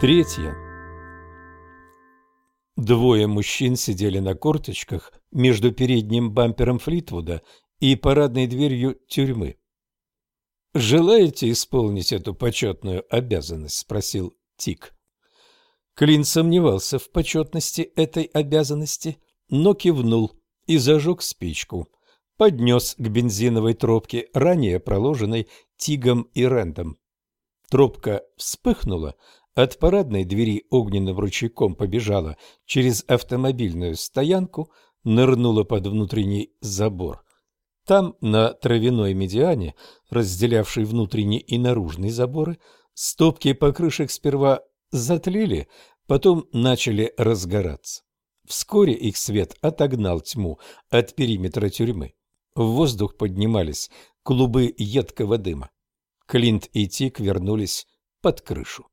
Третье. Двое мужчин сидели на корточках между передним бампером Флитвуда и парадной дверью тюрьмы. «Желаете исполнить эту почетную обязанность?» – спросил Тик. Клин сомневался в почетности этой обязанности, но кивнул и зажег спичку. Поднес к бензиновой тропке, ранее проложенной Тигом и Рэндом. Тропка вспыхнула, от парадной двери огненным ручейком побежала через автомобильную стоянку, нырнула под внутренний забор. Там, на травяной медиане, разделявшей внутренний и наружный заборы, стопки покрышек сперва затлели, потом начали разгораться. Вскоре их свет отогнал тьму от периметра тюрьмы. В воздух поднимались клубы едкого дыма. Клинт и Тик вернулись под крышу.